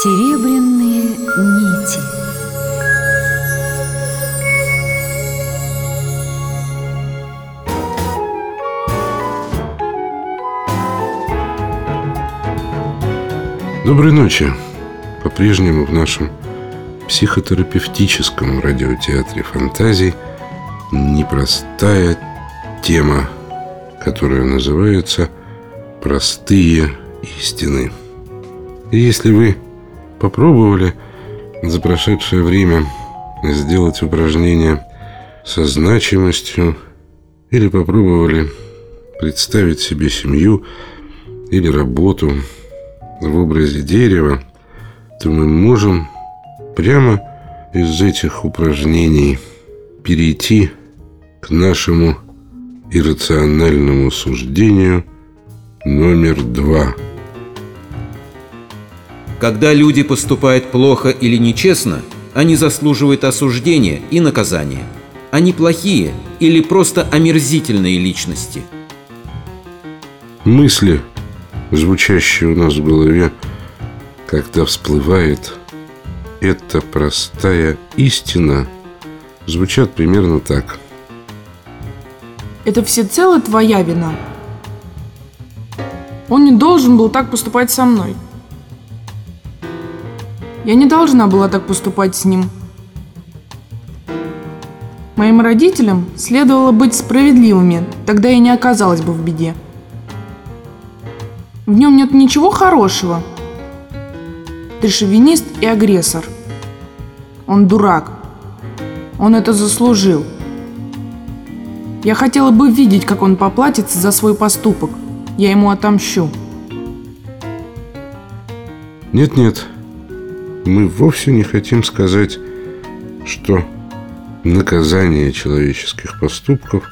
Серебряные нити Доброй ночи. По-прежнему в нашем психотерапевтическом радиотеатре фантазий непростая тема, которая называется «Простые истины». И если вы попробовали за прошедшее время сделать упражнение со значимостью или попробовали представить себе семью или работу в образе дерева, то мы можем прямо из этих упражнений перейти к нашему иррациональному суждению номер два. Когда люди поступают плохо или нечестно, они заслуживают осуждения и наказания. Они плохие или просто омерзительные личности. Мысли, звучащие у нас в голове, когда всплывает эта простая истина, звучат примерно так. Это всецело твоя вина. Он не должен был так поступать со мной. Я не должна была так поступать с ним. Моим родителям следовало быть справедливыми, тогда я не оказалась бы в беде. В нем нет ничего хорошего. Ты шовинист и агрессор. Он дурак. Он это заслужил. Я хотела бы видеть, как он поплатится за свой поступок. Я ему отомщу. Нет-нет, мы вовсе не хотим сказать, что наказание человеческих поступков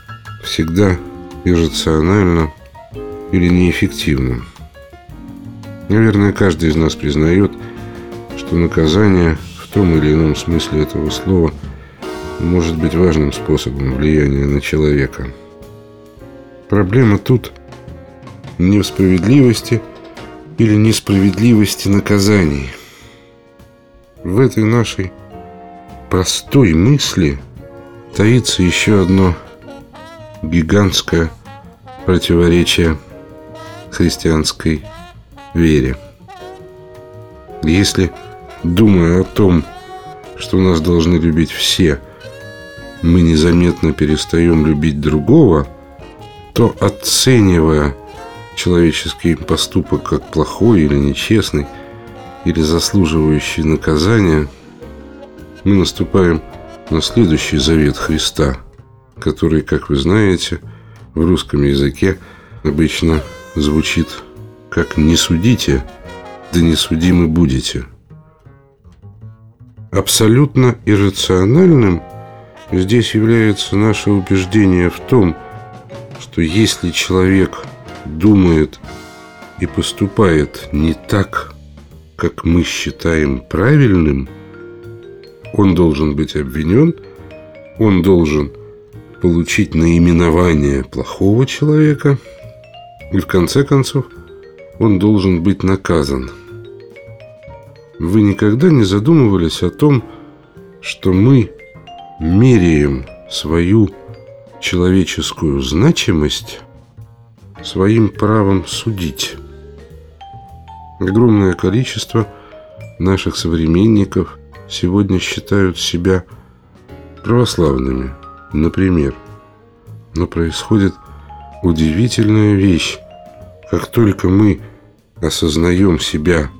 всегда иррационально или неэффективно. Наверное, каждый из нас признает, что наказание в том или ином смысле этого слова может быть важным способом влияния на человека. Проблема тут не в справедливости или несправедливости наказаний – в этой нашей простой мысли таится еще одно гигантское противоречие христианской вере. Если, думая о том, что нас должны любить все, мы незаметно перестаем любить другого, то оценивая человеческий поступок как плохой или нечестный, или заслуживающий наказания, мы наступаем на следующий завет Христа, который, как вы знаете, в русском языке обычно звучит как «не судите, да не судимы будете». Абсолютно иррациональным здесь является наше убеждение в том, что если человек думает и поступает не так, как мы считаем правильным, он должен быть обвинен, он должен получить наименование плохого человека, и в конце концов он должен быть наказан. Вы никогда не задумывались о том, что мы меряем свою человеческую значимость своим правом судить? Огромное количество наших современников сегодня считают себя православными, например. Но происходит удивительная вещь. Как только мы осознаем себя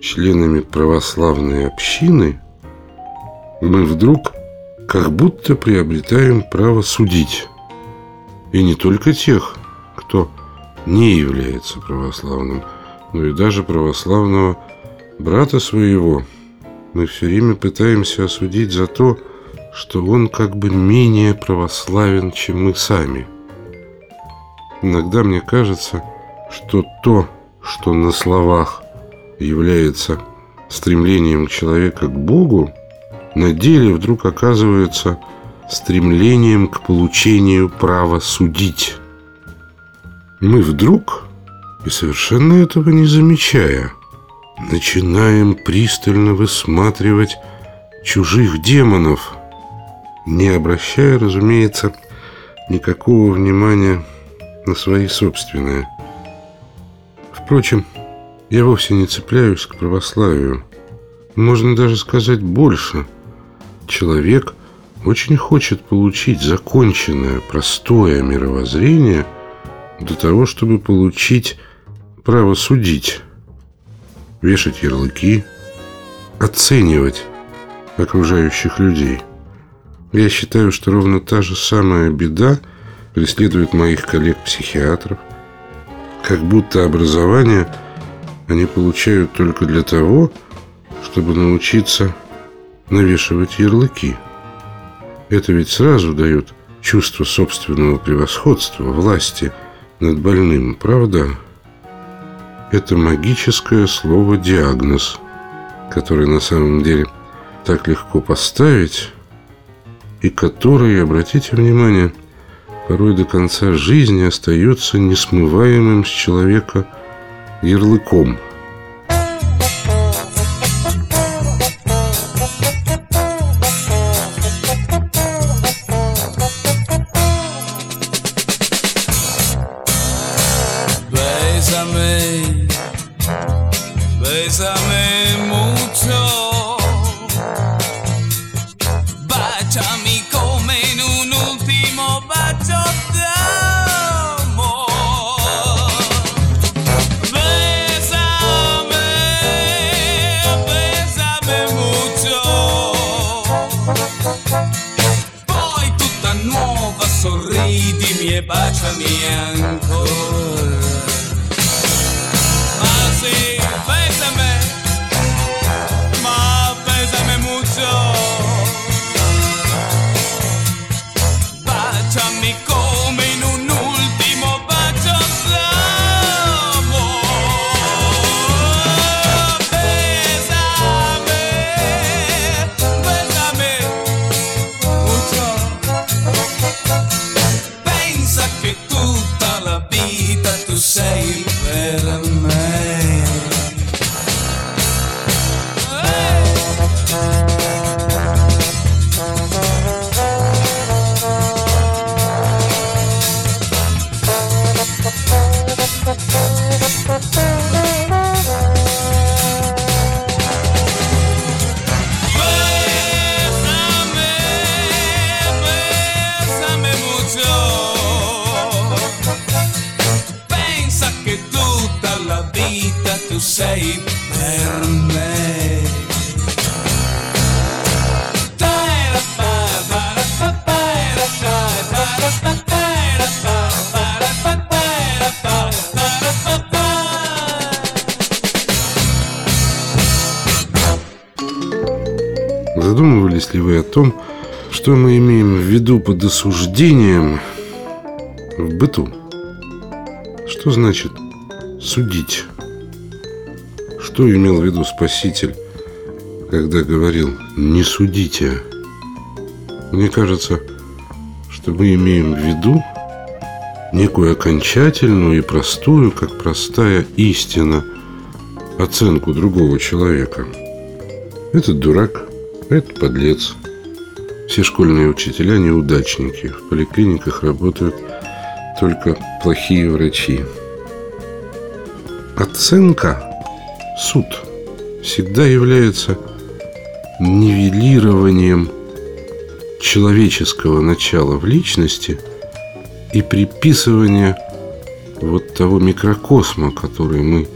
членами православной общины, мы вдруг как будто приобретаем право судить. И не только тех, кто не является православным – но и даже православного брата своего мы все время пытаемся осудить за то, что он как бы менее православен, чем мы сами. Иногда мне кажется, что то, что на словах является стремлением человека к Богу, на деле вдруг оказывается стремлением к получению права судить. Мы вдруг и совершенно этого не замечая, начинаем пристально высматривать чужих демонов, не обращая, разумеется, никакого внимания на свои собственные. Впрочем, я вовсе не цепляюсь к православию. Можно даже сказать больше. Человек очень хочет получить законченное, простое мировоззрение для того, чтобы получить право судить, вешать ярлыки, оценивать окружающих людей. Я считаю, что ровно та же самая беда преследует моих коллег-психиатров. Как будто образование они получают только для того, чтобы научиться навешивать ярлыки. Это ведь сразу дает чувство собственного превосходства, власти над больным, правда? Это магическое слово «диагноз», которое на самом деле так легко поставить и который, обратите внимание, порой до конца жизни остается несмываемым с человека ярлыком – back for me and Задумывались ли вы о том, что мы имеем в виду под осуждением в быту? Что значит судить? Что имел в виду Спаситель, когда говорил «не судите»? Мне кажется, что мы имеем в виду некую окончательную и простую, как простая истина, оценку другого человека. Этот дурак, этот подлец. Все школьные учителя неудачники. В поликлиниках работают только плохие врачи. Оценка, суд, всегда является нивелированием человеческого начала в личности и приписывание вот того микрокосма, который мы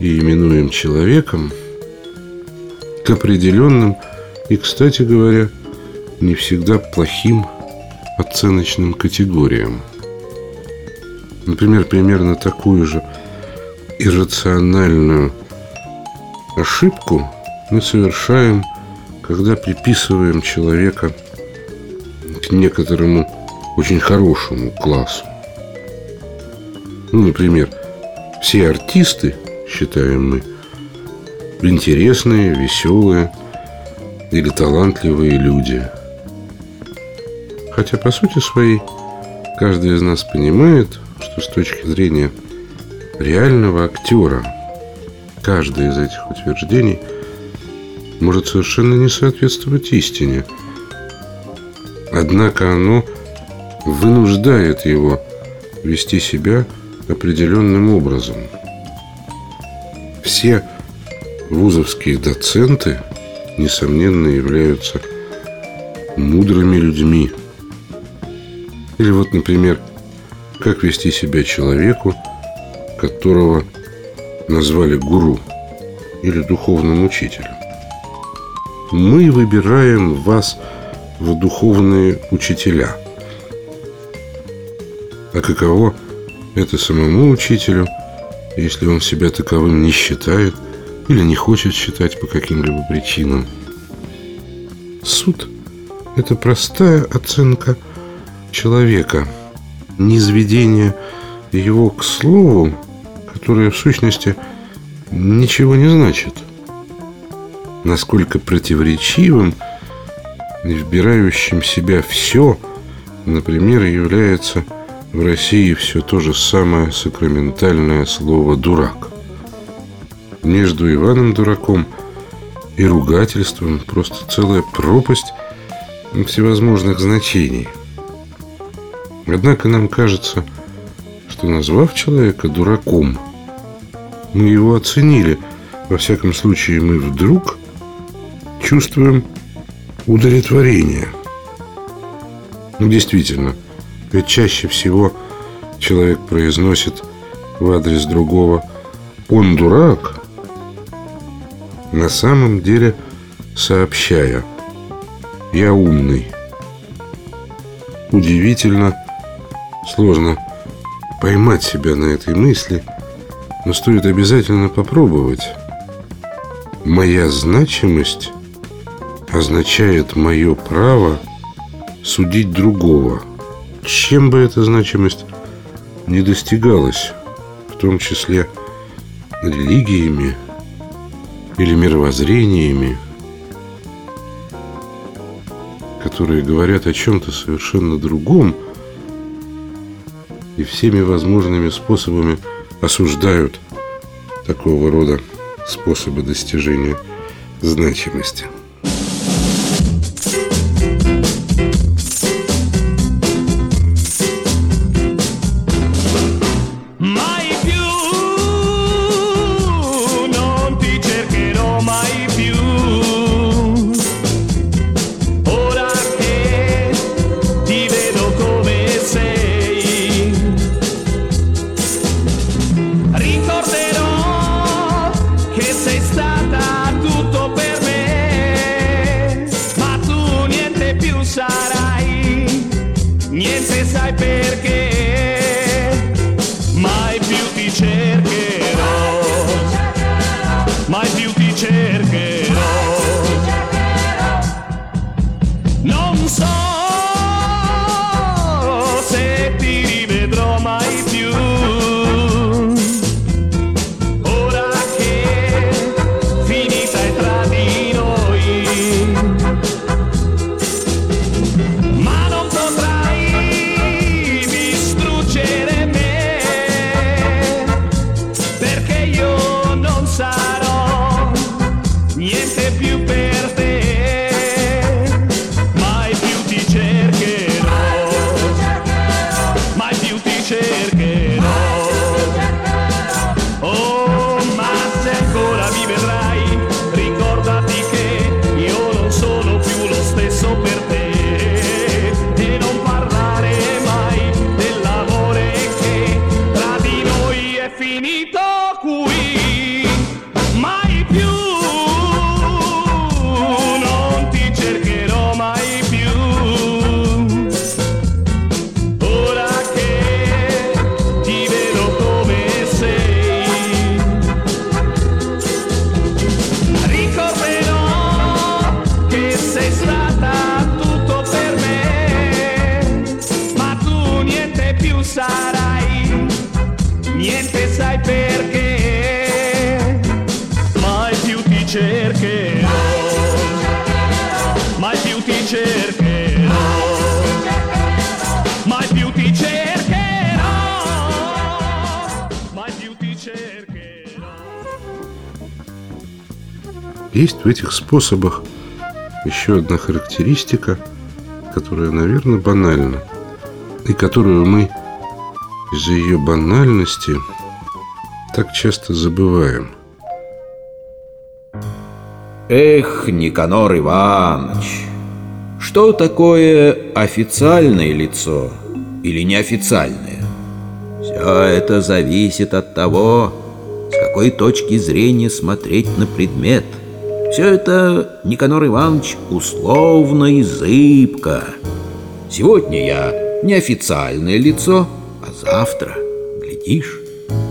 и именуем человеком, к определенным и, кстати говоря, не всегда плохим оценочным категориям. Например, примерно такую же иррациональную ошибку мы совершаем, когда приписываем человека к некоторому очень хорошему классу. Ну, например, все артисты, считаем мы, интересные, веселые или талантливые люди. Хотя, по сути своей, каждый из нас понимает, что с точки зрения реального актера каждое из этих утверждений может совершенно не соответствовать истине. Однако оно вынуждает его вести себя определенным образом. Все вузовские доценты, несомненно, являются мудрыми людьми. Или вот, например, как вести себя человеку, которого назвали гуру или духовным учителем. Мы выбираем вас в духовные учителя. А каково это самому учителю, если он себя таковым не считает или не хочет считать по каким-либо причинам? Суд – это простая оценка человека, низведение его к слову, которое в сущности ничего не значит. Насколько противоречивым и вбирающим себя все, например, является в России все то же самое сакраментальное слово «дурак». Между Иваном Дураком и ругательством просто целая пропасть всевозможных значений. Однако нам кажется, что назвав человека дураком, мы его оценили. Во всяком случае, мы вдруг чувствуем удовлетворение. Ну, действительно – ведь чаще всего человек произносит в адрес другого «он дурак», на самом деле сообщая «я умный». Удивительно сложно поймать себя на этой мысли, но стоит обязательно попробовать. Моя значимость означает мое право судить другого – чем бы эта значимость не достигалась, в том числе религиями или мировоззрениями, которые говорят о чем-то совершенно другом и всеми возможными способами осуждают такого рода способы достижения значимости. Есть в этих способах еще одна характеристика, которая, наверное, банальна, и которую мы из-за ее банальности так часто забываем. Эх, Никанор Иванович, что такое официальное лицо или неофициальное? Все это зависит от того, с какой точки зрения смотреть на предмет. Все это, Никанор Иванович, условно и зыбко. Сегодня я неофициальное лицо, а завтра, глядишь,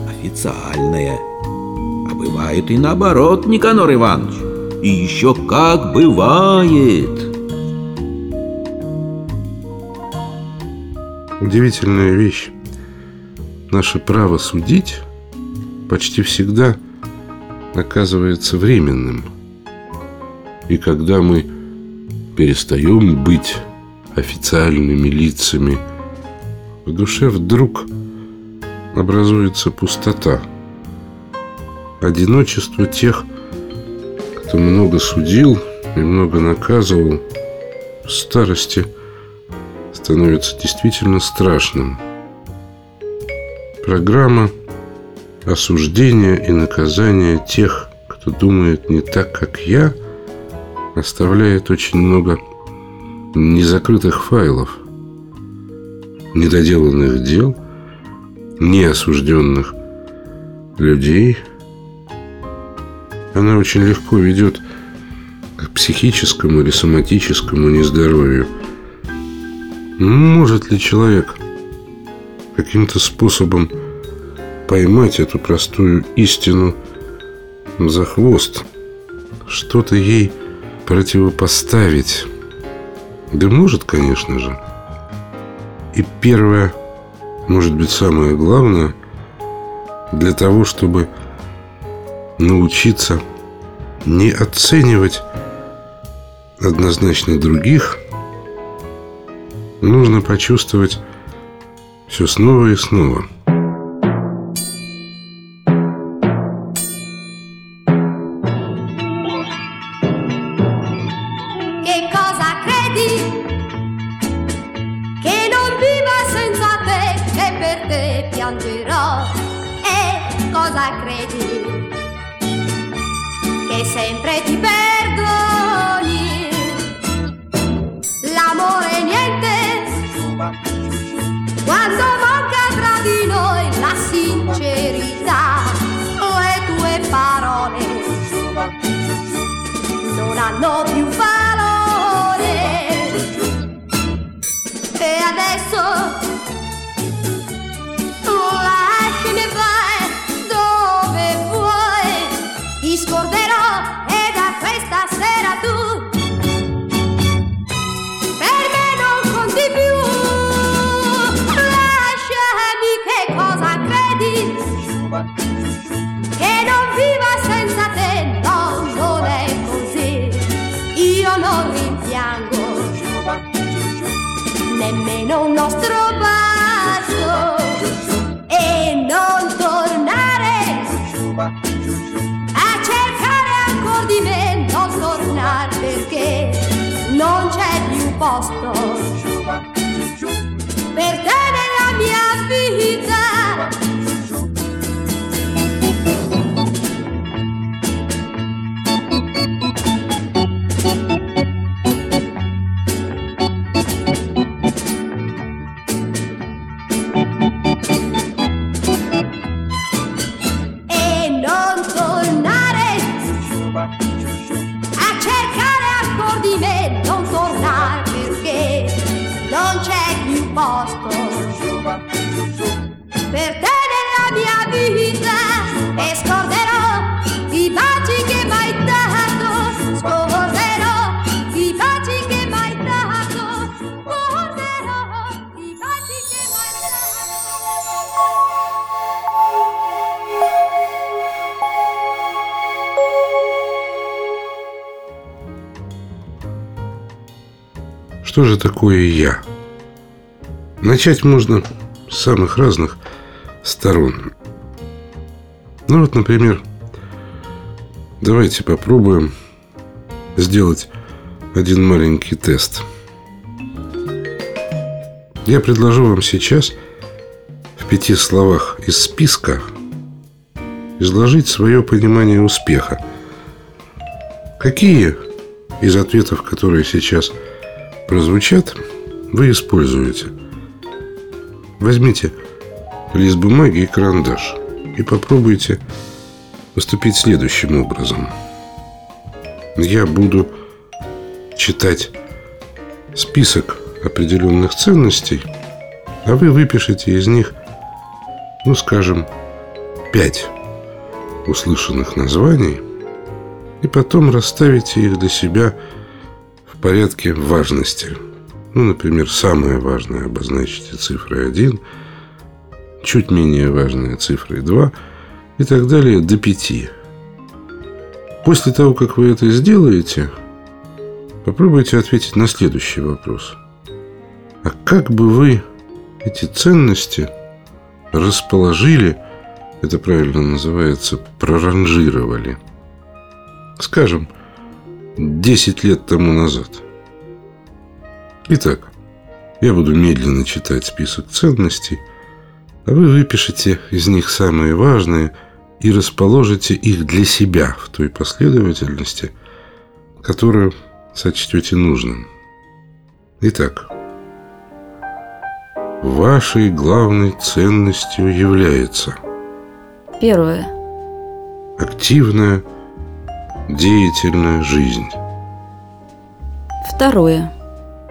официальное. А бывает и наоборот, Никанор Иванович. И еще как бывает. Удивительная вещь. Наше право судить почти всегда оказывается временным. И когда мы перестаем быть официальными лицами, в душе вдруг образуется пустота. Одиночество тех, кто много судил и много наказывал, в старости становится действительно страшным. Программа осуждения и наказания тех, кто думает не так, как я, оставляет очень много незакрытых файлов, недоделанных дел, неосужденных людей – она очень легко ведет к психическому или соматическому нездоровью. Может ли человек каким-то способом поймать эту простую истину за хвост, что-то ей противопоставить? Да может, конечно же. И первое, может быть, самое главное, для того, чтобы научиться не оценивать однозначно других, нужно почувствовать все снова и снова. Sempre ti perdoni. L'amore niente. Quando manca tra di noi la sincerità, le tue parole non hanno più valore. E adesso такое «я»? Начать можно с самых разных сторон. Ну вот, например, давайте попробуем сделать один маленький тест. Я предложу вам сейчас в пяти словах из списка изложить свое понимание успеха. Какие из ответов, которые сейчас прозвучат, вы используете? Возьмите лист бумаги и карандаш и попробуйте поступить следующим образом. Я буду читать список определенных ценностей, а вы выпишите из них, ну, скажем, пять услышанных названий и потом расставите их для себя порядке важности. Ну, например, самое важное обозначите цифрой 1, чуть менее важное цифрой 2 и так далее до 5. После того, как вы это сделаете, попробуйте ответить на следующий вопрос. А как бы вы эти ценности расположили, это правильно называется, проранжировали, скажем, 10 лет тому назад? Итак, я буду медленно читать список ценностей, а вы выпишите из них самые важные – и расположите их для себя в той последовательности, которую сочтете нужным. Итак, вашей главной ценностью является Первое. активная, деятельная жизнь, Второе.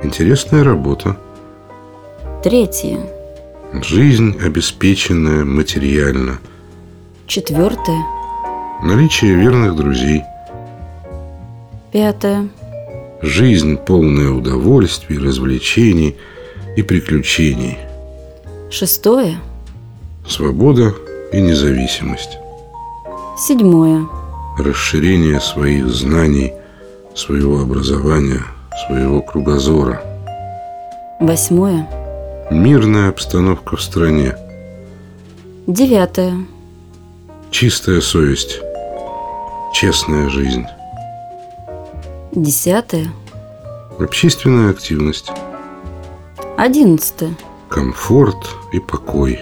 интересная работа, Третье. жизнь, обеспеченная материально, Четвертое. наличие верных друзей, Пятое. жизнь, полная удовольствий, развлечений и приключений, Шестое. свобода и независимость, Седьмое. Расширение своих знаний, своего образования, своего кругозора, Восьмое. мирная обстановка в стране, Девятое. чистая совесть, честная жизнь, Десятое. общественная активность, Одиннадцатое. комфорт и покой,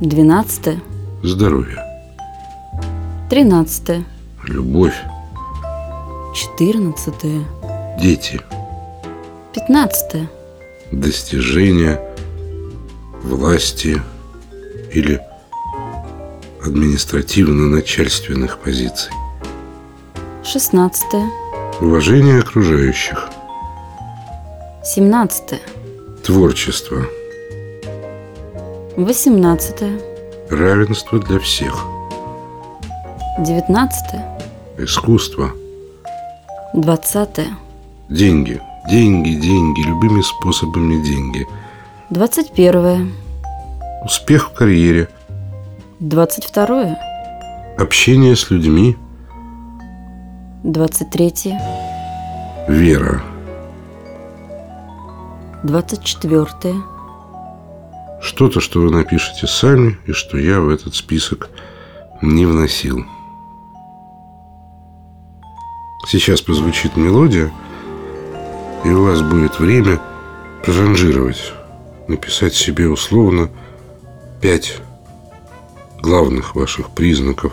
Двенадцатое. здоровье, Тринадцатое. любовь, Четырнадцатое. дети, Пятнадцатое. достижения власти или административно-начальственных позиций, Шестнадцатое. уважение окружающих, Семнадцатое. творчество, Восемнадцатое. равенство для всех, Девятнадцатое. искусство, Двадцатое. деньги, деньги, деньги, любыми способами деньги, Двадцать первое. успех в карьере, Двадцать второе. общение с людьми, Двадцать третье. вера, Двадцать четвертое. что-то, что вы напишете сами и что я в этот список не вносил. Сейчас прозвучит мелодия, и у вас будет время проранжировать, написать себе условно пять главных ваших признаков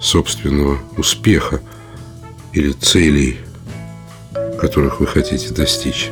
собственного успеха или целей, которых вы хотите достичь.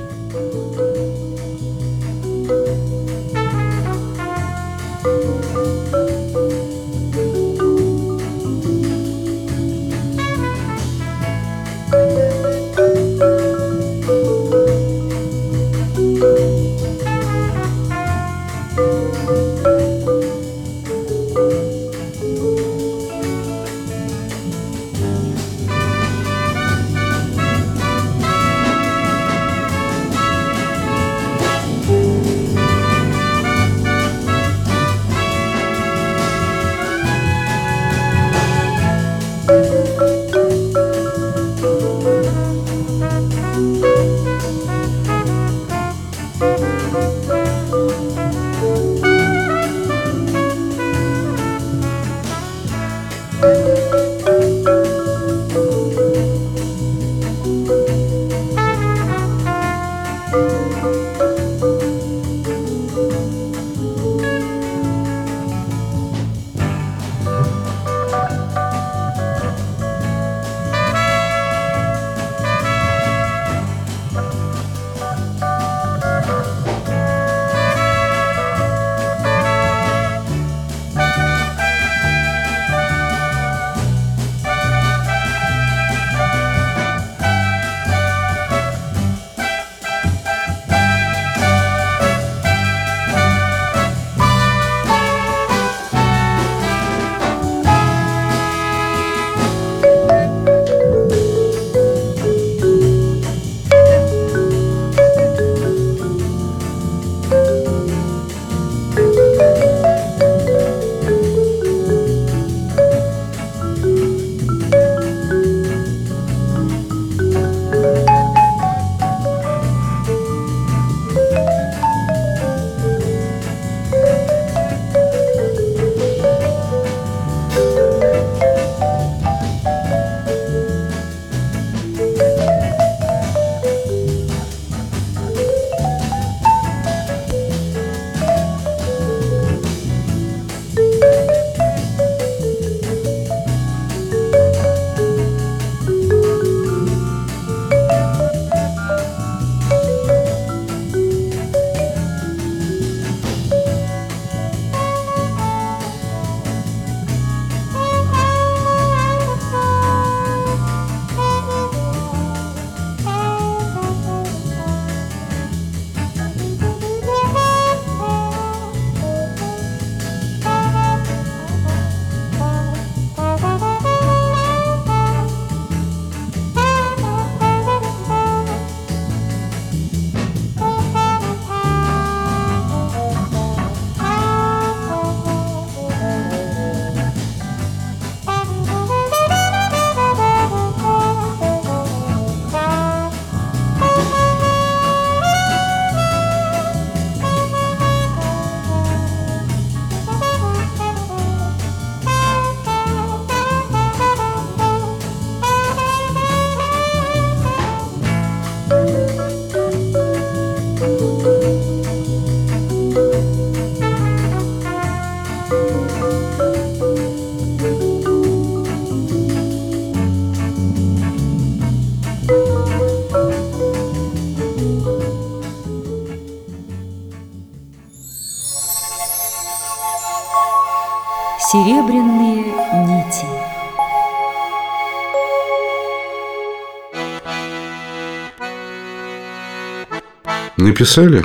Написали?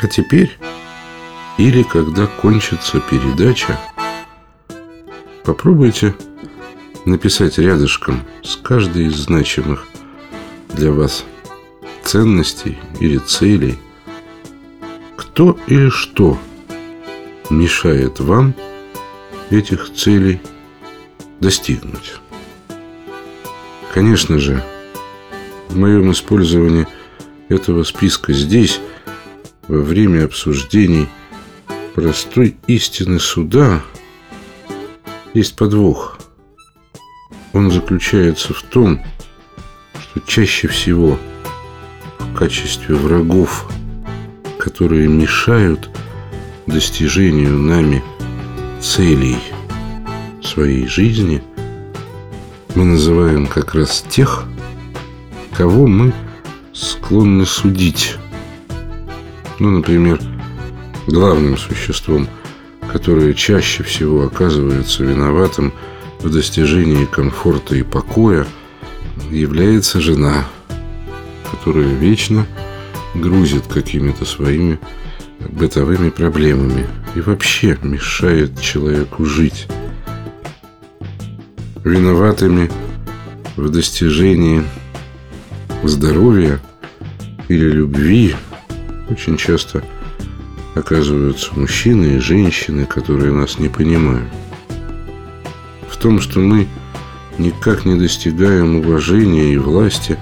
А теперь, или когда кончится передача, попробуйте написать рядышком с каждой из значимых для вас ценностей или целей, кто или что мешает вам этих целей достигнуть. Конечно же, в моем использовании этого списка здесь, во время обсуждений простой истины суда, есть подвох. Он заключается в том, что чаще всего в качестве врагов, которые мешают достижению нами целей своей жизни, мы называем как раз тех, кого мы склонны судить. Ну, например, главным существом, которое чаще всего оказывается виноватым в достижении комфорта и покоя, является жена, которая вечно грузит какими-то своими бытовыми проблемами и вообще мешает человеку жить. Виноватыми в достижении здоровья или любви очень часто оказываются мужчины и женщины, которые нас не понимают. В том, что мы никак не достигаем уважения и власти,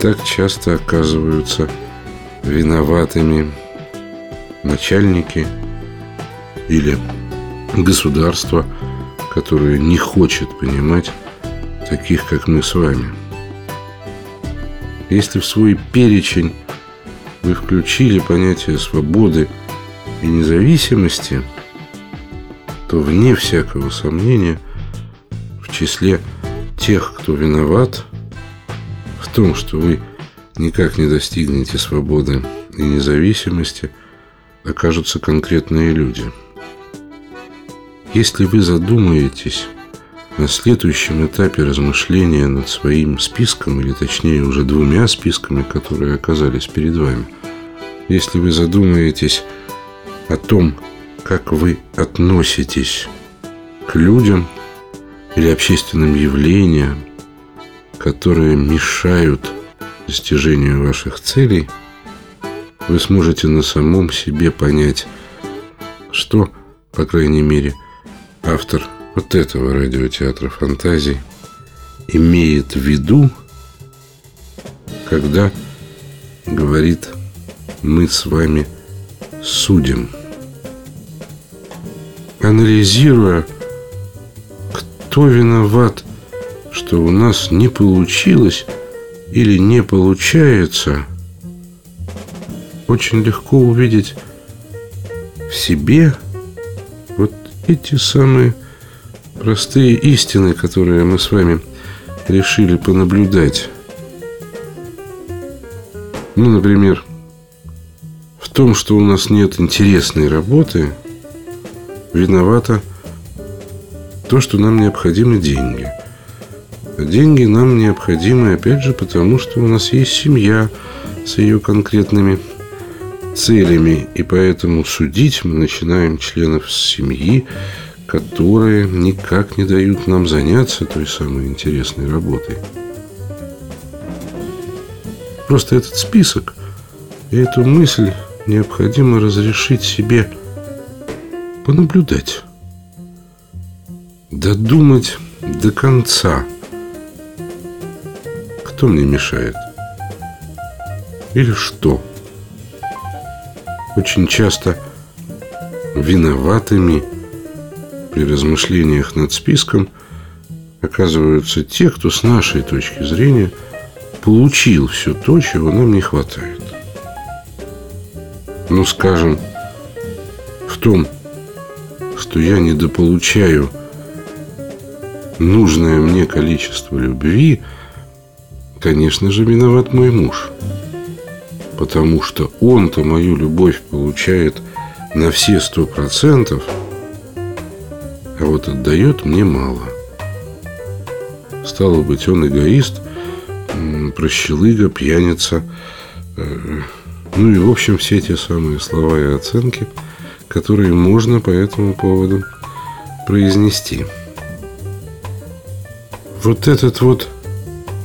так часто оказываются виноватыми начальники или государство, которое не хочет понимать таких, как мы с вами. Если в свой перечень вы включили понятие свободы и независимости, то вне всякого сомнения в числе тех, кто виноват в том, что вы никак не достигнете свободы и независимости, окажутся конкретные люди. Если вы задумаетесь на следующем этапе размышления над своим списком, или точнее уже двумя списками, которые оказались перед вами, если вы задумаетесь о том, как вы относитесь к людям или общественным явлениям, которые мешают достижению ваших целей, вы сможете на самом себе понять, что, по крайней мере, автор – вот этого радиотеатра фантазий имеет в виду, когда говорит «мы с вами судим». Анализируя, кто виноват, что у нас не получилось или не получается, очень легко увидеть в себе вот эти самые простые истины, которые мы с вами решили понаблюдать. Ну, например, в том, что у нас нет интересной работы, виновато то, что нам необходимы деньги. А деньги нам необходимы, опять же, потому что у нас есть семья с ее конкретными целями, и поэтому судить мы начинаем членов семьи, которые никак не дают нам заняться той самой интересной работой. Просто этот список и эту мысль необходимо разрешить себе понаблюдать, додумать до конца. Кто мне мешает? Или что? Очень часто виноватыми – при размышлениях над списком оказываются те, кто с нашей точки зрения получил все то, чего нам не хватает. Ну, скажем, в том, что я недополучаю нужное мне количество любви, конечно же, виноват мой муж. Потому что он-то мою любовь получает на все сто процентов, а вот отдает мне мало. Стало быть, он эгоист, прощелыга, пьяница. Э, ну и, в общем, все те самые слова и оценки, которые можно по этому поводу произнести. Вот этот вот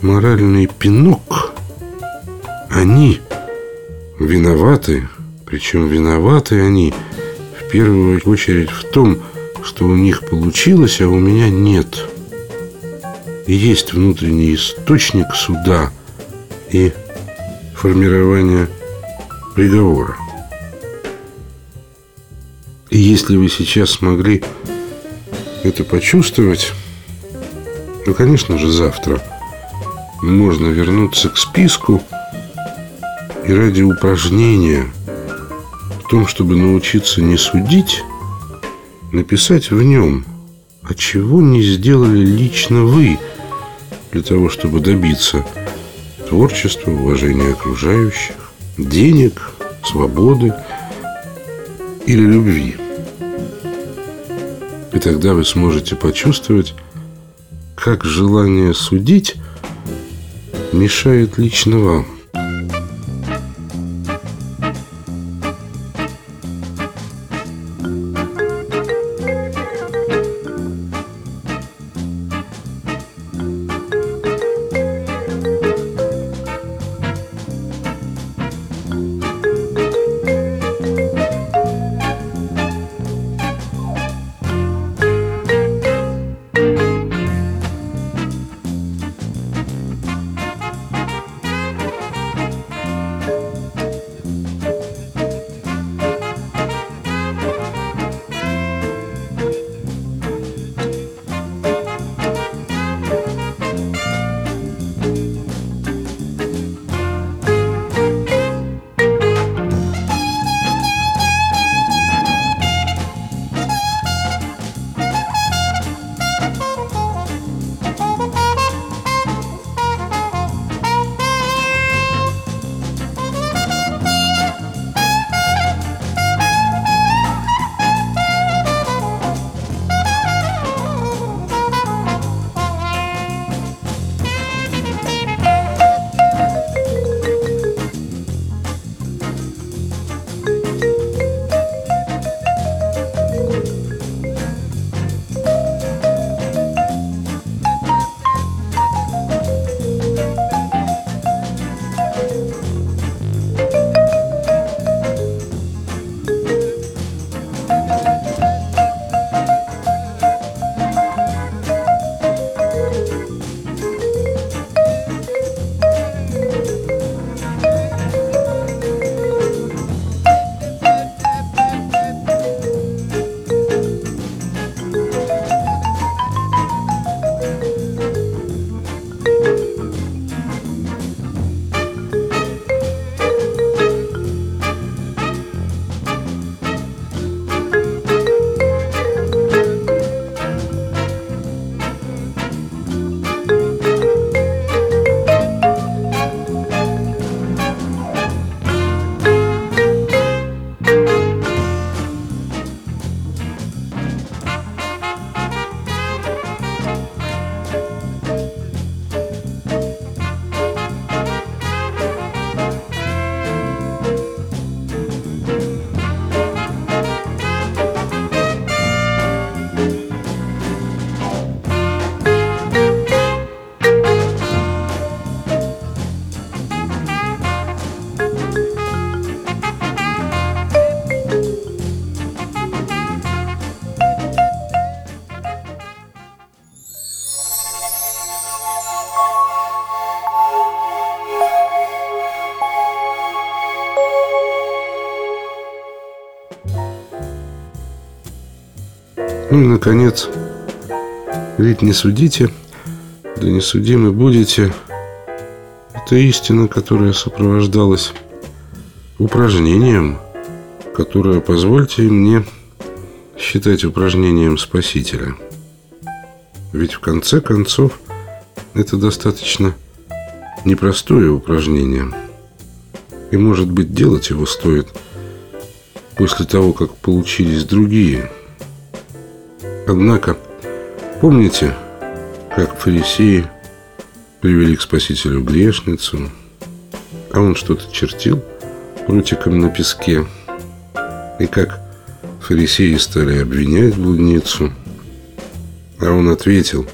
моральный пинок, они виноваты, причем виноваты они в первую очередь в том, что у них получилось, а у меня нет. И есть внутренний источник суда и формирования приговора. И если вы сейчас смогли это почувствовать, то, конечно же, завтра можно вернуться к списку и ради упражнения в том, чтобы научиться не судить, написать в нем, а чего не сделали лично вы для того, чтобы добиться творчества, уважения окружающих, денег, свободы или любви. И тогда вы сможете почувствовать, как желание судить мешает лично вам. И, наконец, ведь не судите, да не судимы будете. Это истина, которая сопровождалась упражнением, которое, позвольте мне считать упражнением спасителя. Ведь в конце концов это достаточно непростое упражнение. И, может быть, делать его стоит после того, как получились другие. Однако, помните, как фарисеи привели к Спасителю грешницу, а он что-то чертил прутиком на песке, и как фарисеи стали обвинять блудницу, а он ответил,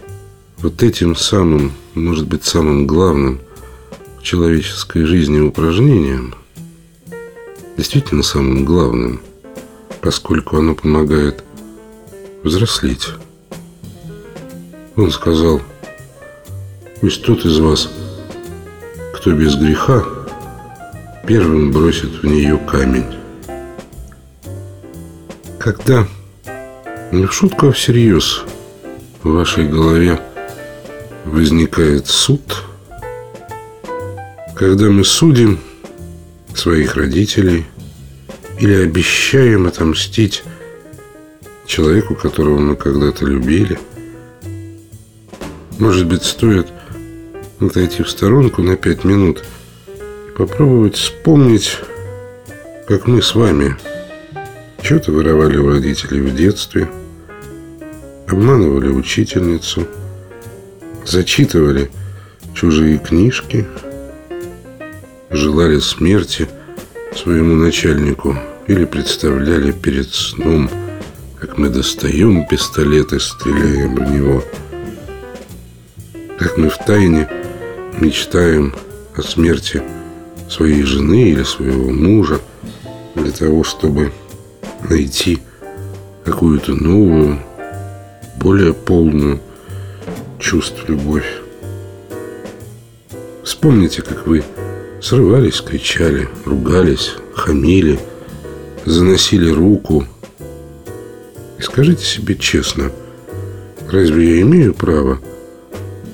вот этим самым, может быть, самым главным в человеческой жизни упражнением, действительно самым главным, поскольку оно помогает взрослеть. Он сказал, пусть тот из вас, кто без греха, первым бросит в нее камень. Когда, не в шутку, а всерьез, в вашей голове возникает суд, когда мы судим своих родителей или обещаем отомстить человеку, которого мы когда-то любили. Может быть, стоит отойти в сторонку на пять минут и попробовать вспомнить, как мы с вами что-то воровали у родителей в детстве, обманывали учительницу, зачитывали чужие книжки, желали смерти своему начальнику или представляли перед сном – как мы достаем пистолет и стреляем в него, как мы в тайне мечтаем о смерти своей жены или своего мужа для того, чтобы найти какую-то новую, более полную чувств любовь. Вспомните, как вы срывались, кричали, ругались, хамили, заносили руку – и скажите себе честно, разве я имею право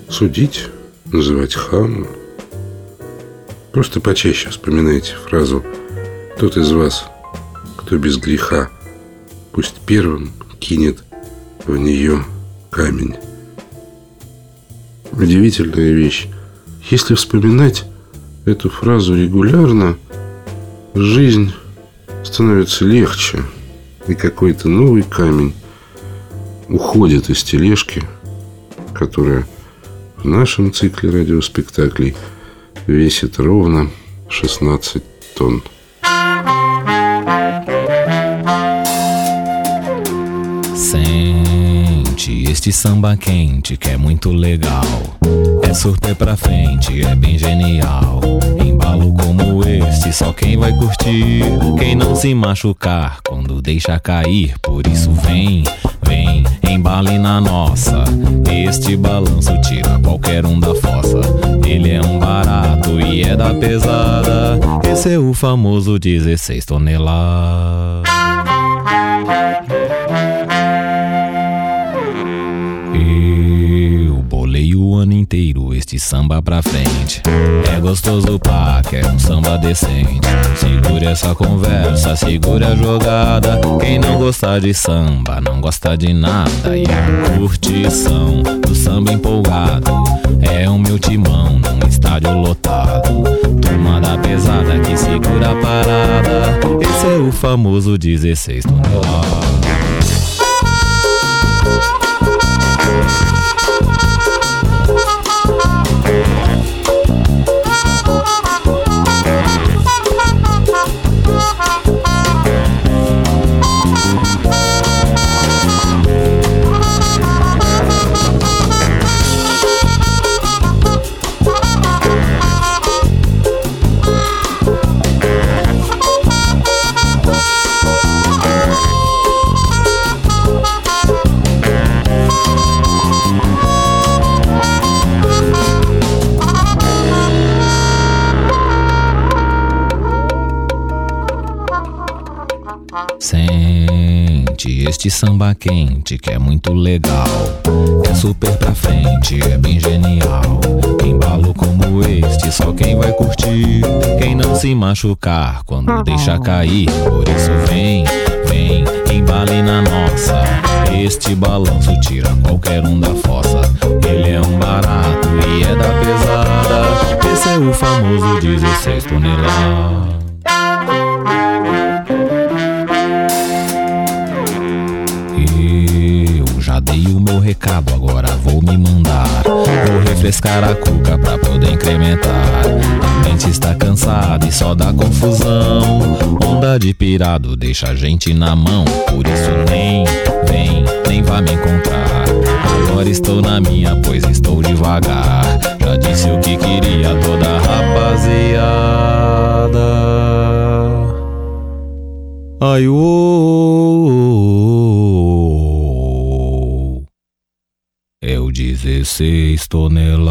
судить, называть хамом? Просто почаще вспоминайте фразу «Тот из вас, кто без греха, пусть первым кинет в нее камень». Удивительная вещь. Если вспоминать эту фразу регулярно, жизнь становится легче – и какой-то новый камень уходит из тележки, которая в нашем цикле радиоспектаклей весит ровно 16 тонн. Sente este samba quente que é muito legal. É surter pra frente, é bem genial. Embalo como este, só quem vai curtir. Quem não se machucar quando deixa cair. Por isso vem, vem, embale na nossa. Este balanço tira qualquer um da fossa. Ele é um barato e é da pesada. Esse é o famoso 16 toneladas. Este samba pra frente. É gostoso pá, quer um samba decente. Segure essa conversa, segure a jogada. Quem não gostar de samba, não gosta de nada. E a curtição do samba empolgado é o meu timão num estádio lotado. Turma da pesada que segura a parada. Esse é o famoso 16 toneladas. Este samba quente que é muito legal. É super pra frente, é bem genial. Embalo como este, só quem vai curtir. Quem não se machucar quando deixa cair. Por isso vem, vem, embala ali na nossa. Este balanço tira qualquer um da fossa. Ele é um barato e é da pesada. Esse é o famoso 16 toneladas. Recado, agora vou me mandar. Vou refrescar a cuca pra poder incrementar. A mente está cansada e só dá confusão. Onda de pirado deixa a gente na mão. Por isso nem vem, nem vai me encontrar. Agora estou na minha, pois estou devagar. Já disse o que queria toda rapaziada. Ai, é o dezesseis toneladas.